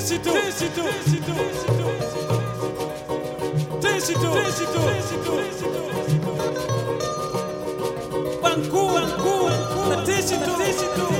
Tecito, tecito, tecito, tecito, tecito, tecito, tecito, Bancu, bancu, tecito, tecito.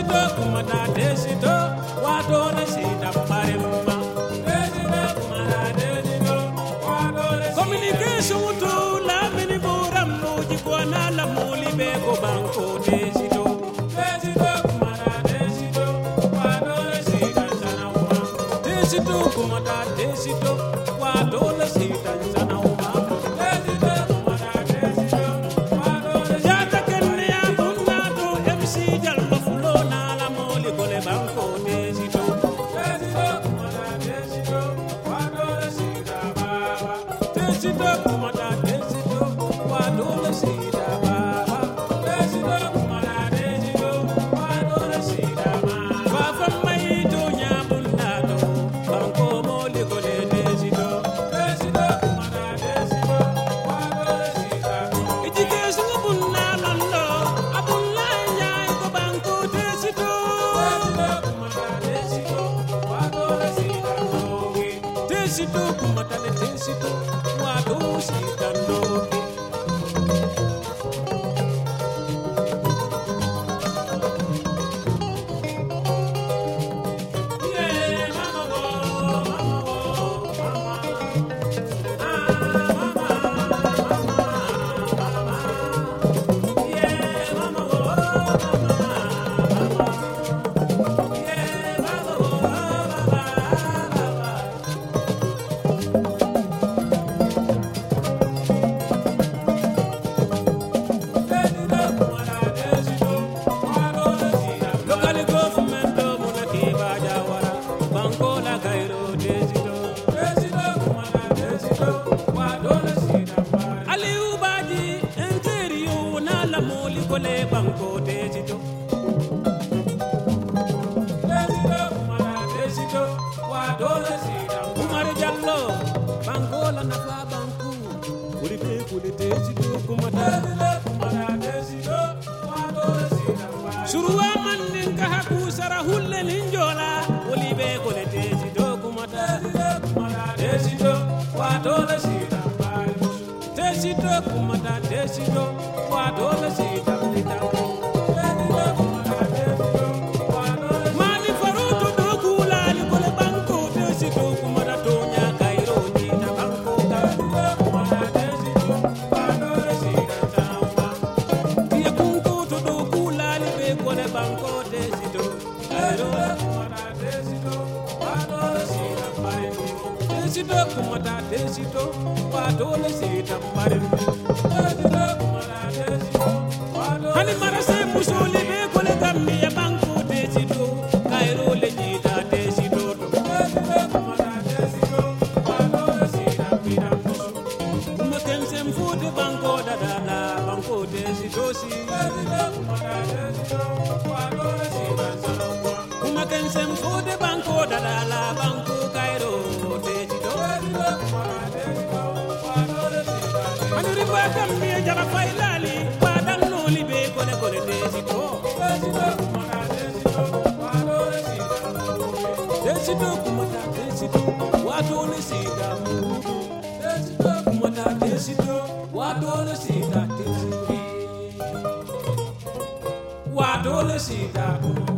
Dejito, kumada dejito, wadone shida pare mumba. Dejito, kumada dejito, wadone shida. Communication to la mini boram no jibwana la muli bego banko dejito. Dejito, kumada dejito, wadone shida sana mumba. Dejito, kumada dejito, wadone shida. Sit up, woman. kole banko tejito tejito mala tejito wa dole sida umar jallo banko la nafa banku. Kuli be kuli tejito kumata. Mala tejito wa dole sida suruwa mannen ka haku sara hulle linjola. Kuli be kuli tejito kumata. Mala tejito wa dole sida tejito kumata tejito Desido kuma da desido ba dole sai tambarin. Sida desi wato ne sida